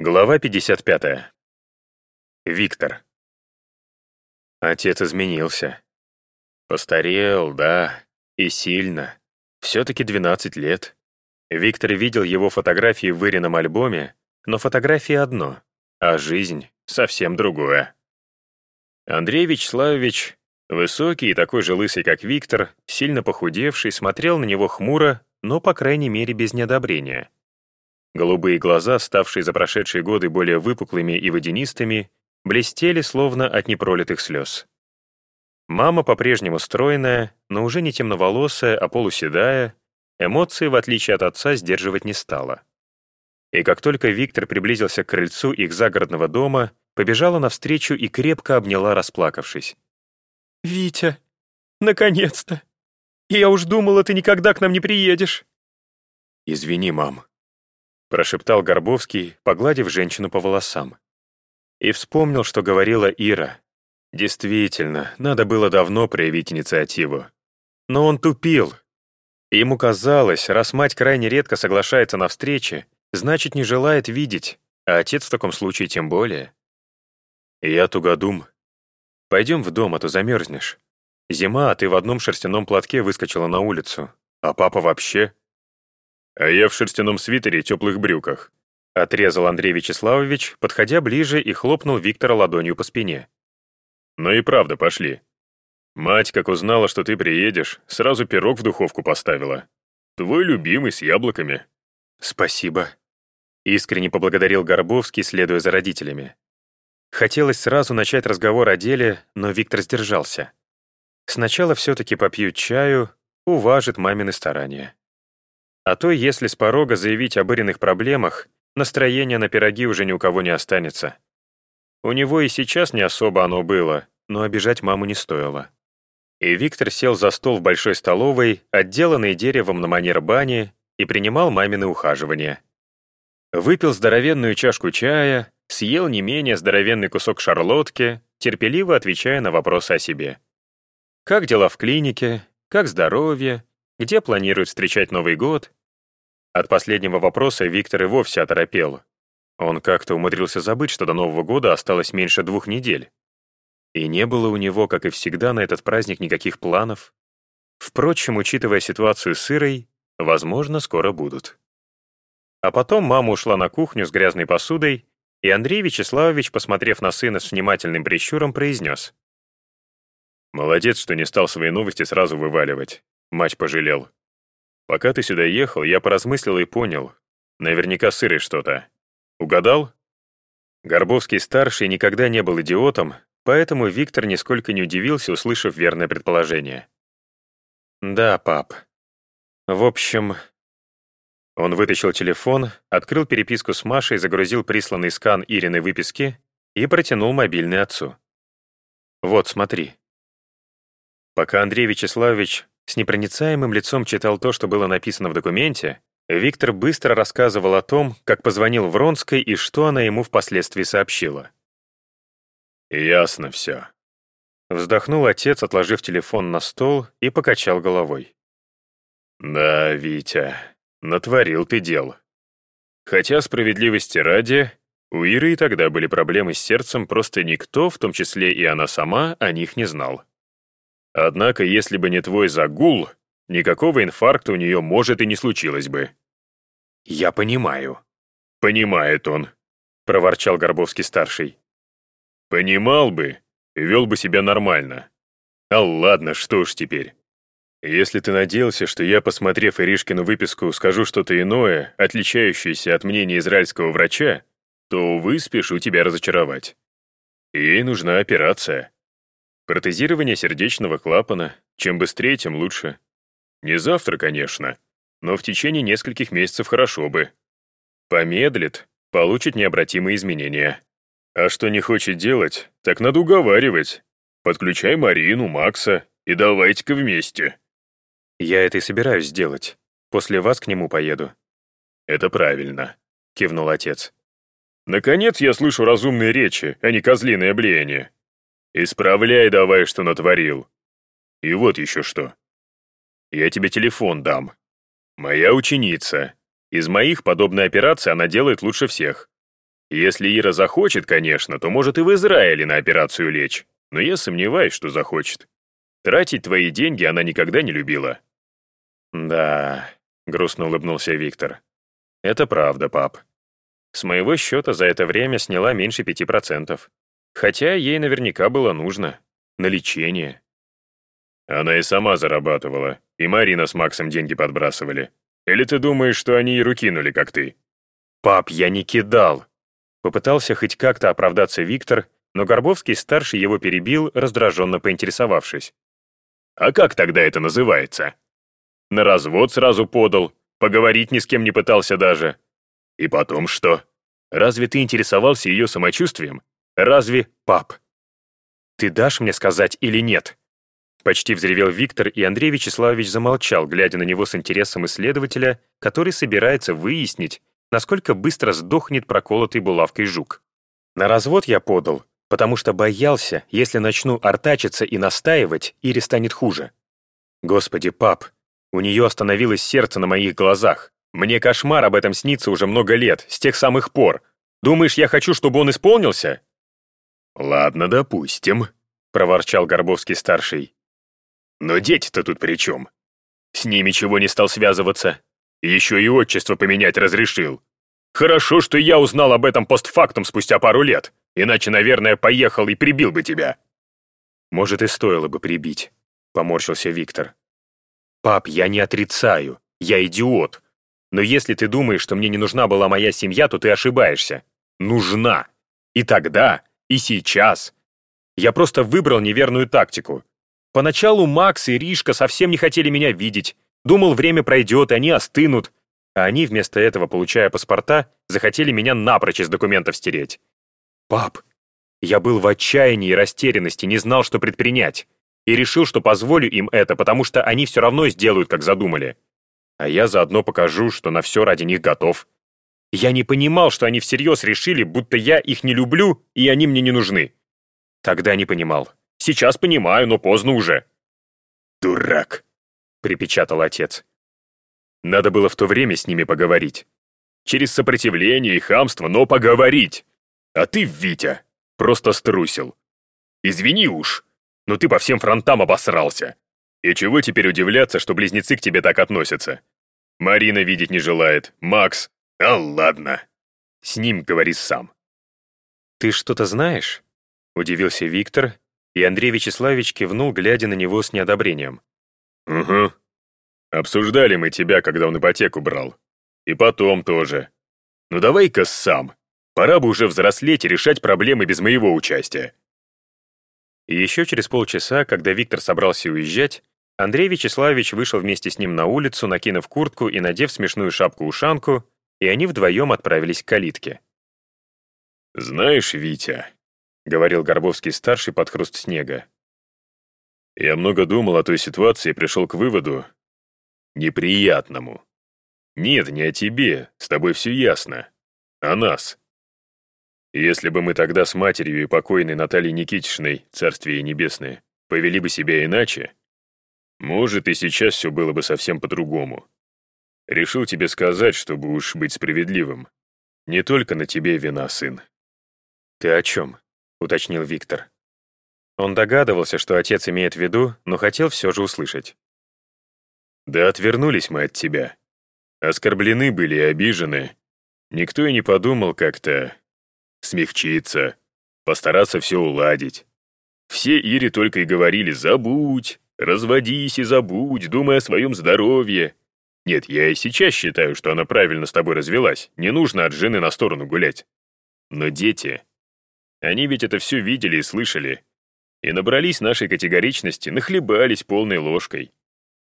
Глава 55. Виктор. Отец изменился. Постарел, да, и сильно. Все-таки 12 лет. Виктор видел его фотографии в Ирином альбоме, но фотографии одно, а жизнь совсем другое. Андрей Вячеславович, высокий и такой же лысый, как Виктор, сильно похудевший, смотрел на него хмуро, но, по крайней мере, без неодобрения. Голубые глаза, ставшие за прошедшие годы более выпуклыми и водянистыми, блестели словно от непролитых слез. Мама по-прежнему стройная, но уже не темноволосая, а полуседая, эмоции, в отличие от отца, сдерживать не стала. И как только Виктор приблизился к крыльцу их загородного дома, побежала навстречу и крепко обняла, расплакавшись. «Витя, наконец-то! Я уж думала, ты никогда к нам не приедешь!» «Извини, мам», прошептал Горбовский, погладив женщину по волосам. И вспомнил, что говорила Ира. Действительно, надо было давно проявить инициативу. Но он тупил. Ему казалось, раз мать крайне редко соглашается на встречи, значит, не желает видеть, а отец в таком случае тем более. «Я тугодум. Пойдем в дом, а то замерзнешь. Зима, а ты в одном шерстяном платке выскочила на улицу. А папа вообще...» «А я в шерстяном свитере и теплых брюках», — отрезал Андрей Вячеславович, подходя ближе и хлопнул Виктора ладонью по спине. «Ну и правда, пошли. Мать, как узнала, что ты приедешь, сразу пирог в духовку поставила. Твой любимый с яблоками». «Спасибо», — искренне поблагодарил Горбовский, следуя за родителями. Хотелось сразу начать разговор о деле, но Виктор сдержался. Сначала все-таки попьют чаю, уважит мамины старания. А то, если с порога заявить об Ириных проблемах, настроения на пироги уже ни у кого не останется. У него и сейчас не особо оно было, но обижать маму не стоило. И Виктор сел за стол в большой столовой, отделанной деревом на манер бани, и принимал мамины ухаживания. Выпил здоровенную чашку чая, съел не менее здоровенный кусок шарлотки, терпеливо отвечая на вопросы о себе. Как дела в клинике? Как здоровье? Где планируют встречать Новый год? От последнего вопроса Виктор и вовсе оторопел. Он как-то умудрился забыть, что до Нового года осталось меньше двух недель. И не было у него, как и всегда, на этот праздник никаких планов. Впрочем, учитывая ситуацию с Ирой, возможно, скоро будут. А потом мама ушла на кухню с грязной посудой, и Андрей Вячеславович, посмотрев на сына с внимательным прищуром, произнес. «Молодец, что не стал свои новости сразу вываливать. Мать пожалел. Пока ты сюда ехал, я поразмыслил и понял. Наверняка сырой что-то. Угадал? Горбовский-старший никогда не был идиотом, поэтому Виктор нисколько не удивился, услышав верное предположение. «Да, пап. В общем...» Он вытащил телефон, открыл переписку с Машей, загрузил присланный скан Ириной выписки и протянул мобильный отцу. «Вот, смотри». Пока Андрей Вячеславович с непроницаемым лицом читал то, что было написано в документе, Виктор быстро рассказывал о том, как позвонил Вронской и что она ему впоследствии сообщила. «Ясно все». Вздохнул отец, отложив телефон на стол, и покачал головой. «Да, Витя, натворил ты дел. Хотя, справедливости ради, у Иры и тогда были проблемы с сердцем, просто никто, в том числе и она сама, о них не знал. Однако, если бы не твой загул, никакого инфаркта у нее, может, и не случилось бы». «Я понимаю». «Понимает он», — проворчал Горбовский-старший. «Понимал бы, вел бы себя нормально. А ладно, что ж теперь. Если ты надеялся, что я, посмотрев Иришкину выписку, скажу что-то иное, отличающееся от мнения израильского врача, то, увы, спешу тебя разочаровать. Ей нужна операция. Протезирование сердечного клапана. Чем быстрее, тем лучше. Не завтра, конечно, но в течение нескольких месяцев хорошо бы. Помедлит, получит необратимые изменения. А что не хочет делать, так надо уговаривать. Подключай Марину, Макса и давайте-ка вместе. Я это и собираюсь сделать. После вас к нему поеду. Это правильно, кивнул отец. Наконец я слышу разумные речи, а не козлиное блеяние. Исправляй давай, что натворил. И вот еще что. Я тебе телефон дам. Моя ученица. Из моих подобной операции она делает лучше всех. Если Ира захочет, конечно, то может и в Израиле на операцию лечь, но я сомневаюсь, что захочет. Тратить твои деньги она никогда не любила». «Да», — грустно улыбнулся Виктор. «Это правда, пап. С моего счета за это время сняла меньше пяти процентов. Хотя ей наверняка было нужно. На лечение». Она и сама зарабатывала, и Марина с Максом деньги подбрасывали. Или ты думаешь, что они и кинули, как ты? «Пап, я не кидал!» Попытался хоть как-то оправдаться Виктор, но Горбовский-старший его перебил, раздраженно поинтересовавшись. «А как тогда это называется?» «На развод сразу подал, поговорить ни с кем не пытался даже. И потом что? Разве ты интересовался ее самочувствием? Разве, пап?» «Ты дашь мне сказать или нет?» Почти взревел Виктор, и Андрей Вячеславович замолчал, глядя на него с интересом исследователя, который собирается выяснить, насколько быстро сдохнет проколотый булавкой жук. На развод я подал, потому что боялся, если начну артачиться и настаивать, Ире станет хуже. Господи, пап, у нее остановилось сердце на моих глазах. Мне кошмар об этом снится уже много лет, с тех самых пор. Думаешь, я хочу, чтобы он исполнился? Ладно, допустим, проворчал Горбовский-старший. Но дети-то тут при чем? С ними чего не стал связываться? Еще и отчество поменять разрешил. Хорошо, что я узнал об этом постфактум спустя пару лет, иначе, наверное, поехал и прибил бы тебя. Может, и стоило бы прибить, поморщился Виктор. Пап, я не отрицаю, я идиот. Но если ты думаешь, что мне не нужна была моя семья, то ты ошибаешься. Нужна. И тогда, и сейчас. Я просто выбрал неверную тактику. Поначалу Макс и Ришка совсем не хотели меня видеть. Думал, время пройдет, они остынут. А они, вместо этого, получая паспорта, захотели меня напрочь из документов стереть. Пап, я был в отчаянии и растерянности, не знал, что предпринять. И решил, что позволю им это, потому что они все равно сделают, как задумали. А я заодно покажу, что на все ради них готов. Я не понимал, что они всерьез решили, будто я их не люблю, и они мне не нужны. Тогда не понимал. Сейчас понимаю, но поздно уже». «Дурак», — припечатал отец. «Надо было в то время с ними поговорить. Через сопротивление и хамство, но поговорить. А ты, Витя, просто струсил. Извини уж, но ты по всем фронтам обосрался. И чего теперь удивляться, что близнецы к тебе так относятся? Марина видеть не желает, Макс... А ладно. С ним говори сам». «Ты что-то знаешь?» — удивился Виктор, и Андрей Вячеславович кивнул, глядя на него с неодобрением. «Угу. Обсуждали мы тебя, когда он ипотеку брал. И потом тоже. Ну давай-ка сам. Пора бы уже взрослеть и решать проблемы без моего участия». И еще через полчаса, когда Виктор собрался уезжать, Андрей Вячеславович вышел вместе с ним на улицу, накинув куртку и надев смешную шапку-ушанку, и они вдвоем отправились к калитке. «Знаешь, Витя, — говорил Горбовский-старший под хруст снега. «Я много думал о той ситуации и пришел к выводу неприятному. Нет, не о тебе, с тобой все ясно. О нас. Если бы мы тогда с матерью и покойной Натальей Никитичной, царствие небесное, повели бы себя иначе, может, и сейчас все было бы совсем по-другому. Решил тебе сказать, чтобы уж быть справедливым. Не только на тебе вина, сын». «Ты о чем?» — уточнил Виктор. Он догадывался, что отец имеет в виду, но хотел все же услышать. «Да отвернулись мы от тебя. Оскорблены были и обижены. Никто и не подумал как-то смягчиться, постараться все уладить. Все Ире только и говорили «забудь», «разводись и забудь», думая о своем здоровье. Нет, я и сейчас считаю, что она правильно с тобой развелась, не нужно от жены на сторону гулять. Но дети... Они ведь это все видели и слышали. И набрались нашей категоричности, нахлебались полной ложкой.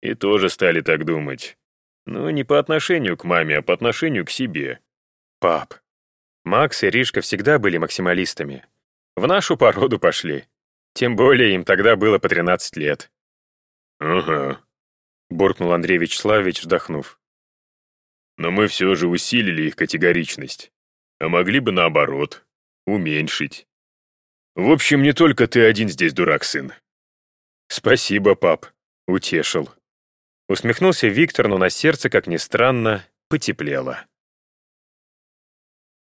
И тоже стали так думать. Но не по отношению к маме, а по отношению к себе. Пап, Макс и Ришка всегда были максималистами. В нашу породу пошли. Тем более им тогда было по 13 лет. «Ага», — буркнул Андрей Вячеславович, вздохнув. «Но мы все же усилили их категоричность. А могли бы наоборот, уменьшить. В общем, не только ты один здесь дурак, сын. Спасибо, пап, утешил. Усмехнулся Виктор, но на сердце, как ни странно, потеплело.